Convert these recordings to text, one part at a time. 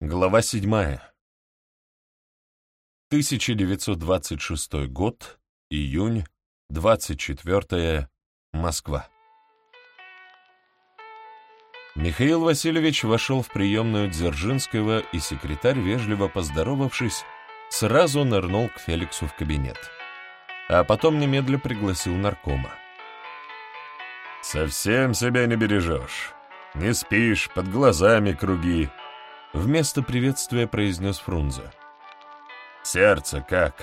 Глава 7. 1926 год, июнь, 24 Москва. Михаил Васильевич вошел в приемную Дзержинского, и секретарь, вежливо поздоровавшись, сразу нырнул к Феликсу в кабинет, а потом немедля пригласил наркома. «Совсем себя не бережешь, не спишь, под глазами круги», Вместо приветствия произнес Фрунзе. «Сердце как?»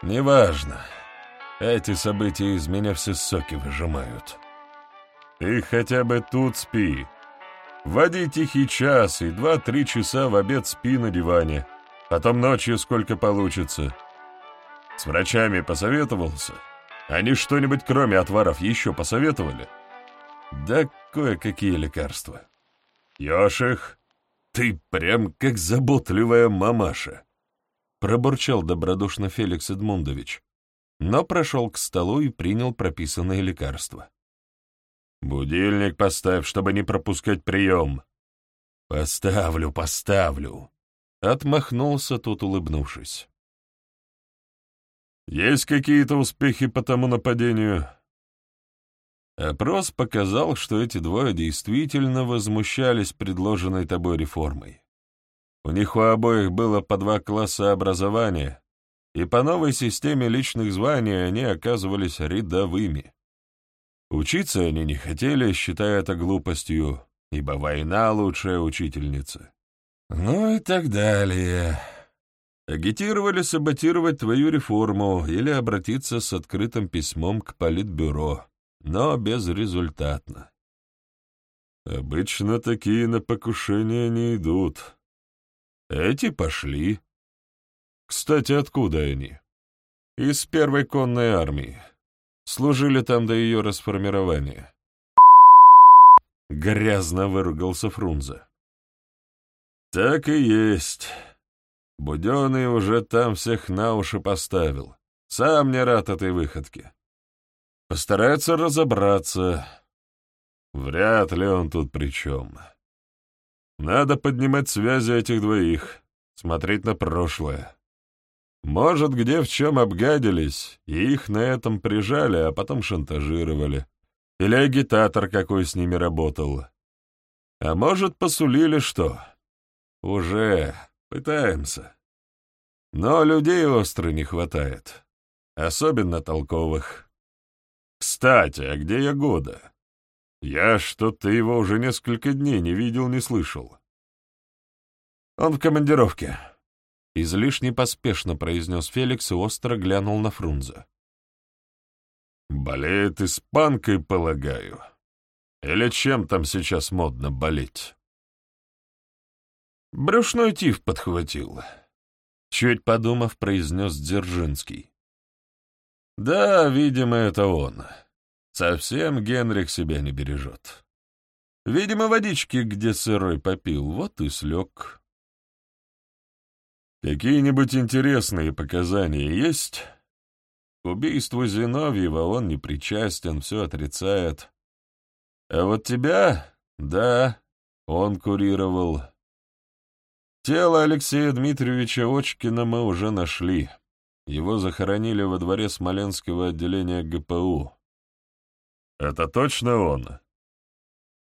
«Неважно. Эти события из меня все соки выжимают. Ты хотя бы тут спи. Води тихий час и два-три часа в обед спи на диване. Потом ночью сколько получится. С врачами посоветовался? Они что-нибудь кроме отваров еще посоветовали?» «Да кое-какие лекарства». «Пьешь их?» «Ты прям как заботливая мамаша!» — пробурчал добродушно Феликс Эдмундович, но прошел к столу и принял прописанные лекарства. «Будильник поставь, чтобы не пропускать прием». «Поставлю, поставлю», — отмахнулся тот, улыбнувшись. «Есть какие-то успехи по тому нападению?» Опрос показал, что эти двое действительно возмущались предложенной тобой реформой. У них у обоих было по два класса образования, и по новой системе личных званий они оказывались рядовыми. Учиться они не хотели, считая это глупостью, ибо война — лучшая учительница. Ну и так далее. Агитировали саботировать твою реформу или обратиться с открытым письмом к Политбюро но безрезультатно. Обычно такие на покушение не идут. Эти пошли. Кстати, откуда они? Из первой конной армии. Служили там до ее расформирования. Грязно выругался Фрунзе. Так и есть. Буденный уже там всех на уши поставил. Сам не рад этой выходке. Постарается разобраться. Вряд ли он тут при чем. Надо поднимать связи этих двоих, смотреть на прошлое. Может, где в чем обгадились, и их на этом прижали, а потом шантажировали. Или агитатор какой с ними работал. А может, посулили что? Уже пытаемся. Но людей остро не хватает, особенно толковых. Кстати, а где Ягода? Я что-то его уже несколько дней не видел, не слышал. Он в командировке. Излишне поспешно произнес Феликс и остро глянул на Фрунзе. Болеет испанкой, полагаю. Или чем там сейчас модно болеть? Брюшной тиф подхватил. Чуть подумав, произнес Дзержинский. Да, видимо, это он. Совсем Генрих себя не бережет. Видимо, водички где сырой попил, вот и слег. Какие-нибудь интересные показания есть? К убийству Зиновьева он не причастен, все отрицает. А вот тебя, да, он курировал. Тело Алексея Дмитриевича Очкина мы уже нашли. Его захоронили во дворе Смоленского отделения ГПУ. Это точно он?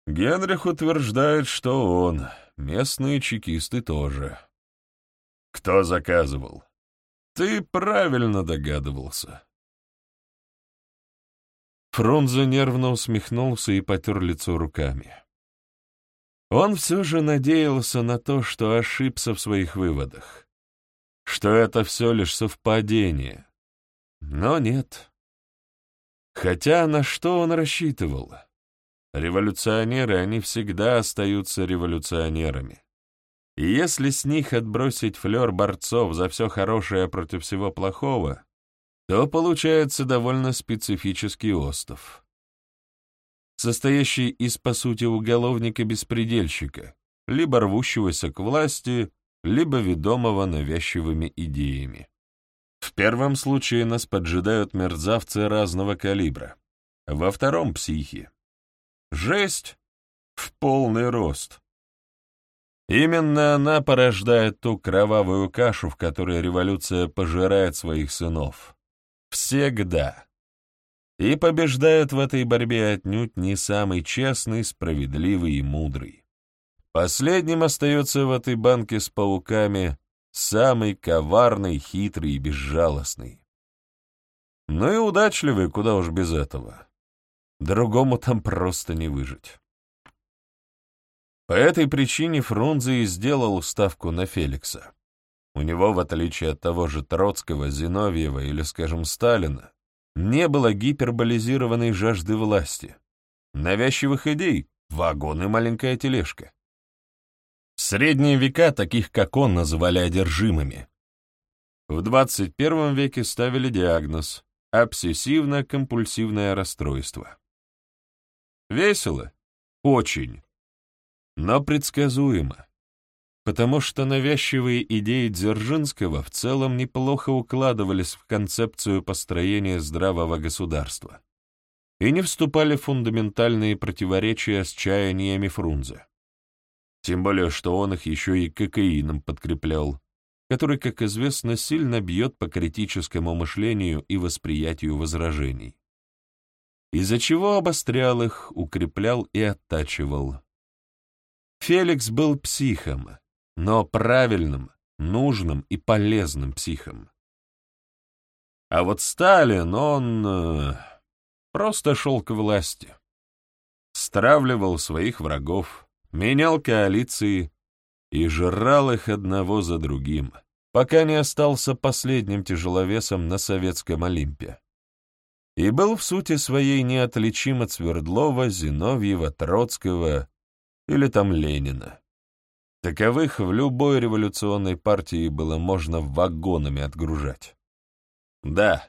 Генрих утверждает, что он. Местные чекисты тоже. Кто заказывал? Ты правильно догадывался. Фрунзе нервно усмехнулся и потер лицо руками. Он все же надеялся на то, что ошибся в своих выводах что это все лишь совпадение. Но нет. Хотя на что он рассчитывал? Революционеры, они всегда остаются революционерами. И если с них отбросить флер борцов за все хорошее против всего плохого, то получается довольно специфический остов, состоящий из, по сути, уголовника-беспредельщика, либо рвущегося к власти, либо ведомого навязчивыми идеями. В первом случае нас поджидают мерзавцы разного калибра, во втором — психи. Жесть в полный рост. Именно она порождает ту кровавую кашу, в которой революция пожирает своих сынов. Всегда. И побеждает в этой борьбе отнюдь не самый честный, справедливый и мудрый. Последним остается в этой банке с пауками самый коварный, хитрый и безжалостный. Ну и удачливый, куда уж без этого. Другому там просто не выжить. По этой причине Фрунзе и сделал ставку на Феликса. У него, в отличие от того же Троцкого, Зиновьева или, скажем, Сталина, не было гиперболизированной жажды власти, навязчивых идей, вагон и маленькая тележка. Средние века таких, как он, называли одержимыми. В 21 веке ставили диагноз обсессивно-компульсивное расстройство. Весело? Очень. Но предсказуемо. Потому что навязчивые идеи Дзержинского в целом неплохо укладывались в концепцию построения здравого государства и не вступали в фундаментальные противоречия с чаяниями Фрунзе. Тем более, что он их еще и кокаином подкреплял, который, как известно, сильно бьет по критическому мышлению и восприятию возражений. Из-за чего обострял их, укреплял и оттачивал. Феликс был психом, но правильным, нужным и полезным психом. А вот Сталин, он э, просто шел к власти. Стравливал своих врагов, менял коалиции, и жрал их одного за другим, пока не остался последним тяжеловесом на советском Олимпе. И был в сути своей неотличим от Свердлова, Зиновьева, Троцкого или там Ленина. Таковых в любой революционной партии было можно вагонами отгружать. Да,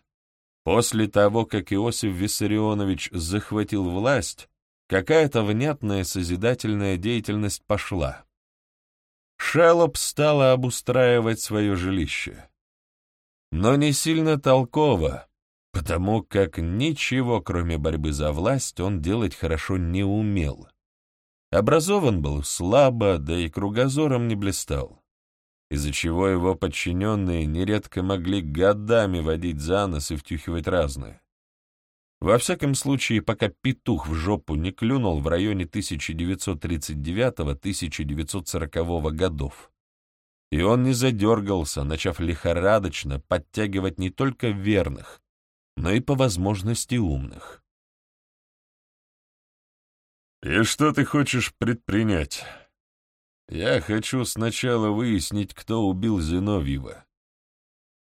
после того, как Иосиф Виссарионович захватил власть, какая-то внятная созидательная деятельность пошла. Шелоп стала обустраивать свое жилище. Но не сильно толково, потому как ничего, кроме борьбы за власть, он делать хорошо не умел. Образован был слабо, да и кругозором не блистал, из-за чего его подчиненные нередко могли годами водить за нос и втюхивать разное. Во всяком случае, пока петух в жопу не клюнул в районе 1939-1940 годов. И он не задергался, начав лихорадочно подтягивать не только верных, но и по возможности умных. «И что ты хочешь предпринять?» «Я хочу сначала выяснить, кто убил Зиновьева.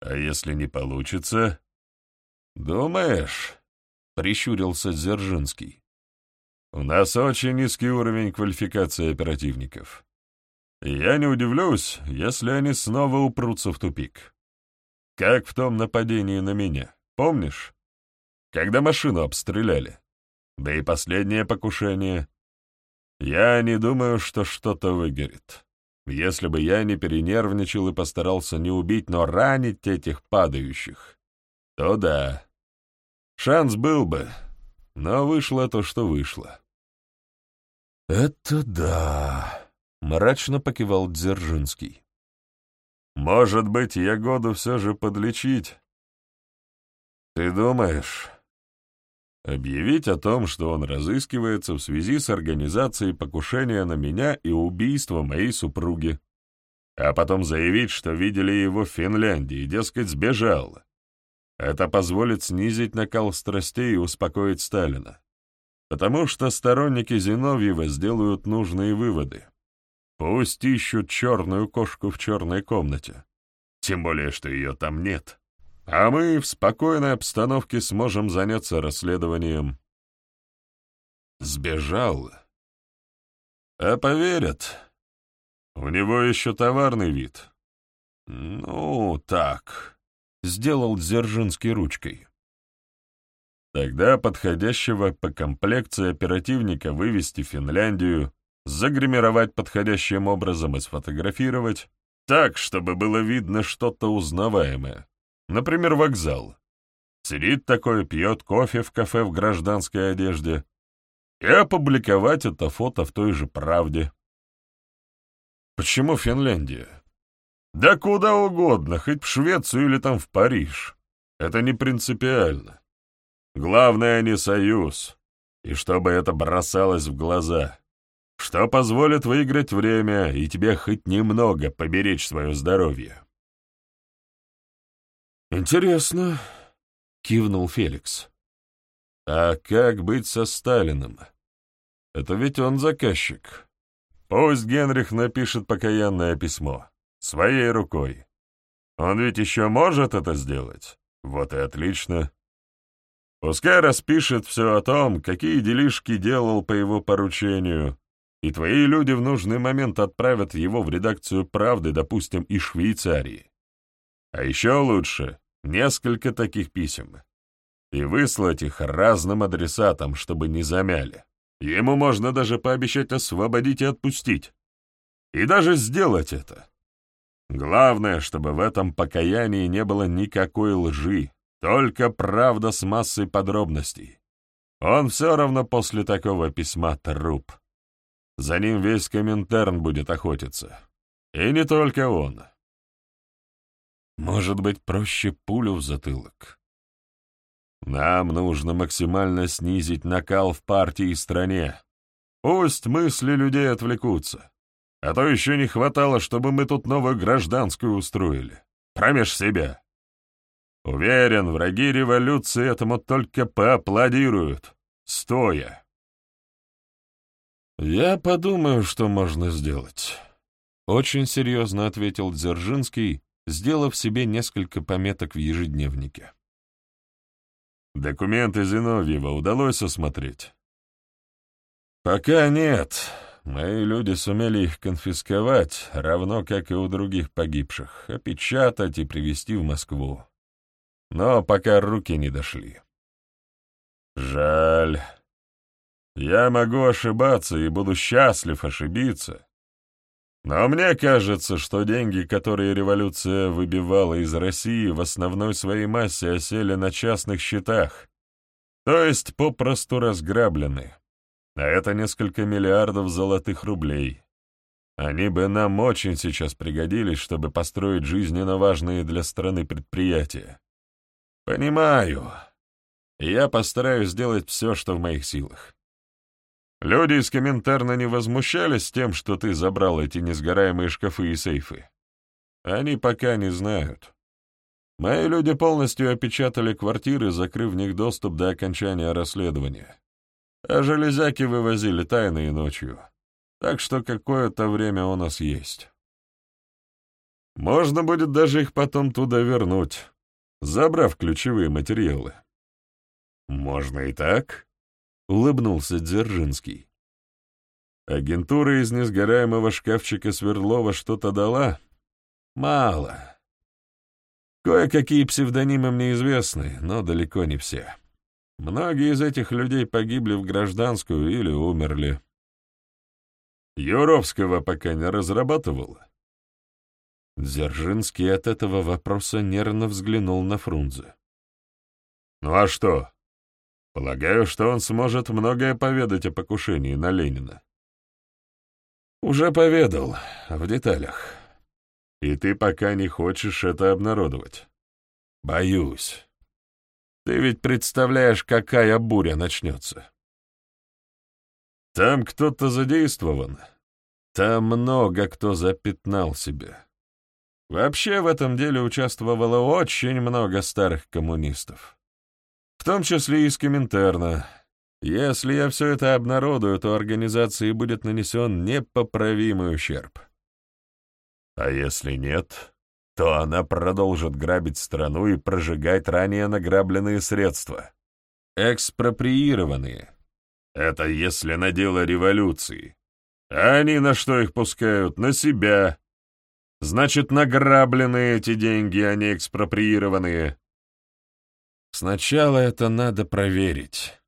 А если не получится...» «Думаешь?» — прищурился Дзержинский. «У нас очень низкий уровень квалификации оперативников. я не удивлюсь, если они снова упрутся в тупик. Как в том нападении на меня, помнишь? Когда машину обстреляли. Да и последнее покушение. Я не думаю, что что-то выгорит. Если бы я не перенервничал и постарался не убить, но ранить этих падающих, то да, Шанс был бы, но вышло то, что вышло. «Это да», — мрачно покивал Дзержинский. «Может быть, Ягоду все же подлечить?» «Ты думаешь?» «Объявить о том, что он разыскивается в связи с организацией покушения на меня и убийства моей супруги, а потом заявить, что видели его в Финляндии, дескать, сбежал, это позволит снизить накал страстей и успокоить Сталина. Потому что сторонники Зиновьева сделают нужные выводы. Пусть ищут черную кошку в черной комнате. Тем более, что ее там нет. А мы в спокойной обстановке сможем заняться расследованием. Сбежал. А поверят. У него еще товарный вид. Ну, так сделал Дзержинский ручкой. Тогда подходящего по комплекции оперативника вывести в Финляндию, загримировать подходящим образом и сфотографировать, так, чтобы было видно что-то узнаваемое. Например, вокзал. Сидит такой, пьет кофе в кафе в гражданской одежде. И опубликовать это фото в той же «Правде». Почему Финляндия? Да куда угодно, хоть в Швецию или там в Париж. Это не принципиально. Главное не союз, и чтобы это бросалось в глаза, что позволит выиграть время и тебе хоть немного поберечь свое здоровье. «Интересно», — кивнул Феликс. «А как быть со Сталиным? Это ведь он заказчик. Пусть Генрих напишет покаянное письмо. Своей рукой. Он ведь еще может это сделать? Вот и отлично. Пускай распишет все о том, какие делишки делал по его поручению, и твои люди в нужный момент отправят его в редакцию «Правды», допустим, из Швейцарии. А еще лучше — несколько таких писем. И выслать их разным адресатам, чтобы не замяли. Ему можно даже пообещать освободить и отпустить. И даже сделать это. Главное, чтобы в этом покаянии не было никакой лжи, только правда с массой подробностей. Он все равно после такого письма труп. За ним весь Коминтерн будет охотиться. И не только он. Может быть, проще пулю в затылок. Нам нужно максимально снизить накал в партии и стране. Пусть мысли людей отвлекутся. А то еще не хватало, чтобы мы тут новую гражданскую устроили. Промеж себя. Уверен, враги революции этому только поаплодируют, стоя. «Я подумаю, что можно сделать», — очень серьезно ответил Дзержинский, сделав себе несколько пометок в ежедневнике. «Документы Зиновьева удалось осмотреть?» «Пока нет. Мои люди сумели их конфисковать, равно как и у других погибших, опечатать и привезти в Москву. Но пока руки не дошли». «Жаль. Я могу ошибаться и буду счастлив ошибиться. Но мне кажется, что деньги, которые революция выбивала из России, в основной своей массе осели на частных счетах, то есть попросту разграблены. А это несколько миллиардов золотых рублей. Они бы нам очень сейчас пригодились, чтобы построить жизненно важные для страны предприятия. Понимаю. я постараюсь сделать все, что в моих силах. Люди из Коминтерна не возмущались тем, что ты забрал эти несгораемые шкафы и сейфы? Они пока не знают. Мои люди полностью опечатали квартиры, закрыв в них доступ до окончания расследования. А железяки вывозили тайно и ночью. Так что какое-то время у нас есть. Можно будет даже их потом туда вернуть, забрав ключевые материалы. Можно и так, — улыбнулся Дзержинский. «Агентура из несгораемого шкафчика Свердлова что-то дала? Мало. Кое-какие псевдонимы мне известны, но далеко не все. Многие из этих людей погибли в гражданскую или умерли. Юровского пока не разрабатывал». Дзержинский от этого вопроса нервно взглянул на Фрунзе. «Ну а что?» Полагаю, что он сможет многое поведать о покушении на Ленина. Уже поведал, в деталях. И ты пока не хочешь это обнародовать. Боюсь. Ты ведь представляешь, какая буря начнется. Там кто-то задействован. Там много кто запятнал себя. Вообще в этом деле участвовало очень много старых коммунистов в том числе из Коминтерна. Если я все это обнародую, то организации будет нанесен непоправимый ущерб. А если нет, то она продолжит грабить страну и прожигать ранее награбленные средства. Экспроприированные. Это если на дело революции. А они на что их пускают? На себя. Значит, награбленные эти деньги, а не экспроприированные. Сначала это надо проверить.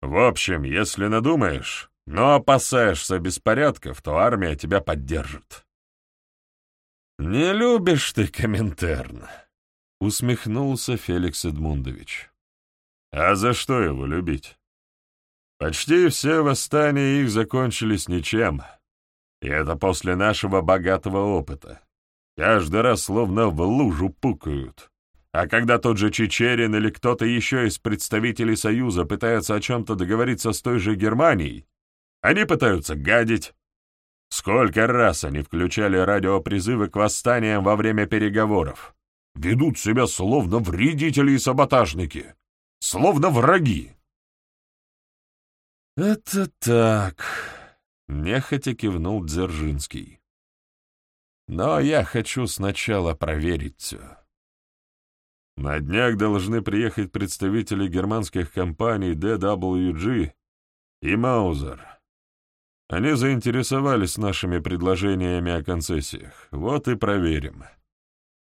В общем, если надумаешь, но опасаешься беспорядков, то армия тебя поддержит. «Не любишь ты Коминтерн», — усмехнулся Феликс Эдмундович. «А за что его любить? Почти все восстания их закончились ничем. И это после нашего богатого опыта. Каждый раз словно в лужу пукают. А когда тот же Чечерин или кто-то еще из представителей Союза пытается о чем-то договориться с той же Германией, они пытаются гадить. Сколько раз они включали радиопризывы к восстаниям во время переговоров. Ведут себя словно вредители и саботажники, словно враги. «Это так», — нехотя кивнул Дзержинский. «Но я хочу сначала проверить все». На днях должны приехать представители германских компаний DWG и Маузер. Они заинтересовались нашими предложениями о концессиях. Вот и проверим.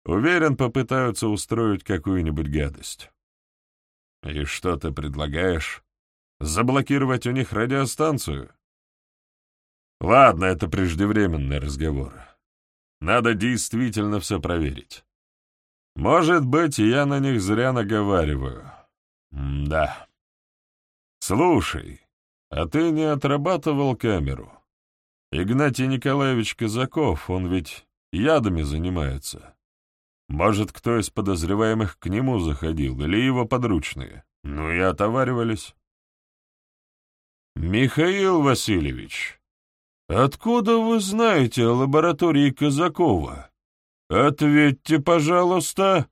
Уверен, попытаются устроить какую-нибудь гадость. И что ты предлагаешь? Заблокировать у них радиостанцию? Ладно, это преждевременный разговор. Надо действительно все проверить. Может быть, я на них зря наговариваю. М да. Слушай, а ты не отрабатывал камеру? Игнатий Николаевич Казаков, он ведь ядами занимается. Может, кто из подозреваемых к нему заходил, или его подручные? Ну и отоваривались. «Михаил Васильевич, откуда вы знаете о лаборатории Казакова? Ответьте, пожалуйста!»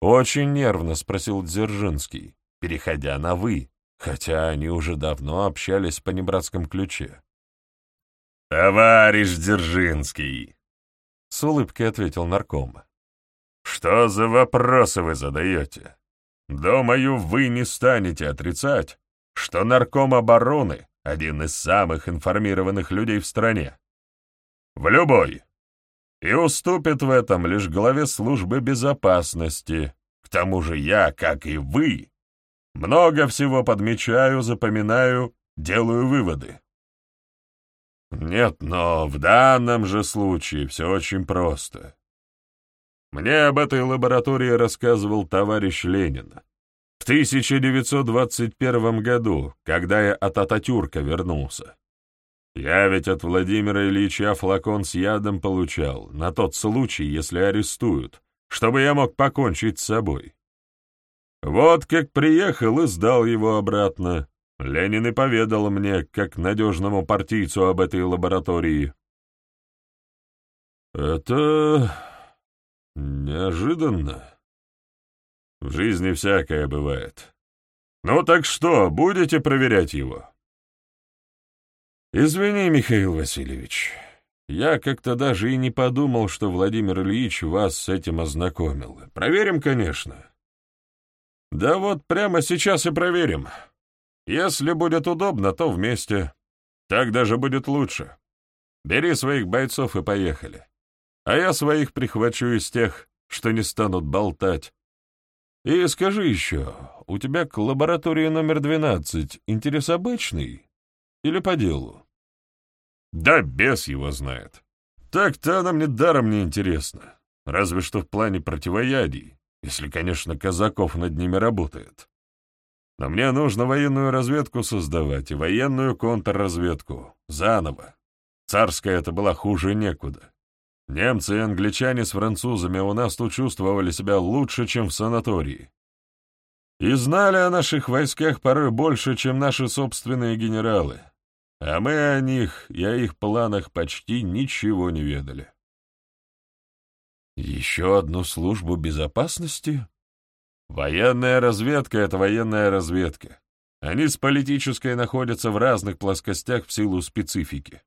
Очень нервно спросил Дзержинский, переходя на «вы», хотя они уже давно общались по небратском ключе. «Товарищ Дзержинский!» — с улыбкой ответил нарком. «Что за вопросы вы задаете? Думаю, вы не станете отрицать, что нарком обороны — один из самых информированных людей в стране. В любой. И уступит в этом лишь главе службы безопасности. К тому же я, как и вы, много всего подмечаю, запоминаю, делаю выводы. Нет, но в данном же случае все очень просто. Мне об этой лаборатории рассказывал товарищ Ленин. В 1921 году, когда я от Ататюрка вернулся. Я ведь от Владимира Ильича флакон с ядом получал, на тот случай, если арестуют, чтобы я мог покончить с собой. Вот как приехал и сдал его обратно. Ленин и поведал мне, как надежному партийцу об этой лаборатории. «Это неожиданно», в жизни всякое бывает. Ну так что, будете проверять его? Извини, Михаил Васильевич, я как-то даже и не подумал, что Владимир Ильич вас с этим ознакомил. Проверим, конечно. Да вот прямо сейчас и проверим. Если будет удобно, то вместе. Так даже будет лучше. Бери своих бойцов и поехали. А я своих прихвачу из тех, что не станут болтать, и скажи еще, у тебя к лаборатории номер 12 интерес обычный или по делу? Да бес его знает. Так-то она мне даром не интересна. Разве что в плане противоядий, если, конечно, Казаков над ними работает. Но мне нужно военную разведку создавать и военную контрразведку. Заново. Царская это была хуже некуда. Немцы и англичане с французами у нас тут чувствовали себя лучше, чем в санатории. И знали о наших войсках порой больше, чем наши собственные генералы. А мы о них и о их планах почти ничего не ведали. Еще одну службу безопасности? Военная разведка — это военная разведка. Они с политической находятся в разных плоскостях в силу специфики.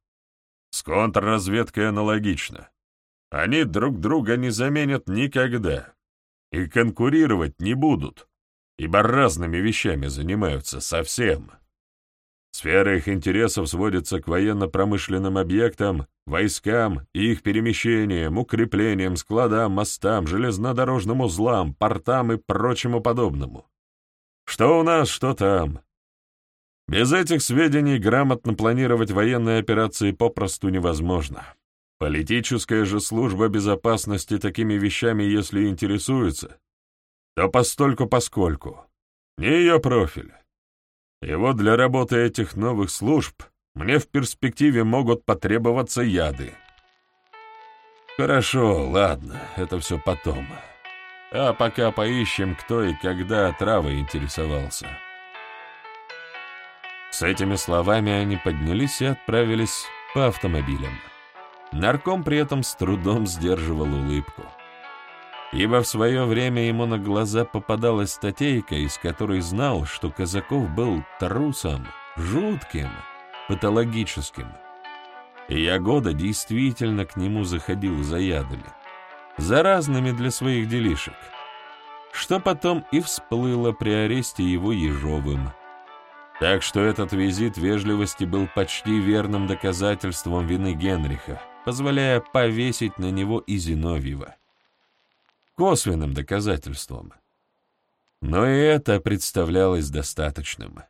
С контрразведкой аналогично. Они друг друга не заменят никогда и конкурировать не будут, ибо разными вещами занимаются совсем. Сфера их интересов сводится к военно-промышленным объектам, войскам и их перемещениям, укреплениям, складам, мостам, железнодорожным узлам, портам и прочему подобному. Что у нас, что там. Без этих сведений грамотно планировать военные операции попросту невозможно. Политическая же служба безопасности такими вещами, если интересуется, то постольку-поскольку. Не ее профиль. И вот для работы этих новых служб Мне в перспективе могут потребоваться яды. Хорошо, ладно, это все потом. А пока поищем, кто и когда травой интересовался. С этими словами они поднялись и отправились по автомобилям. Нарком при этом с трудом сдерживал улыбку. Ибо в свое время ему на глаза попадалась статейка, из которой знал, что Казаков был трусом, жутким, патологическим. И Ягода действительно к нему заходил за ядами, за разными для своих делишек, что потом и всплыло при аресте его Ежовым. Так что этот визит вежливости был почти верным доказательством вины Генриха, позволяя повесить на него и Зиновьева. Косвенным доказательством. Но и это представлялось достаточным.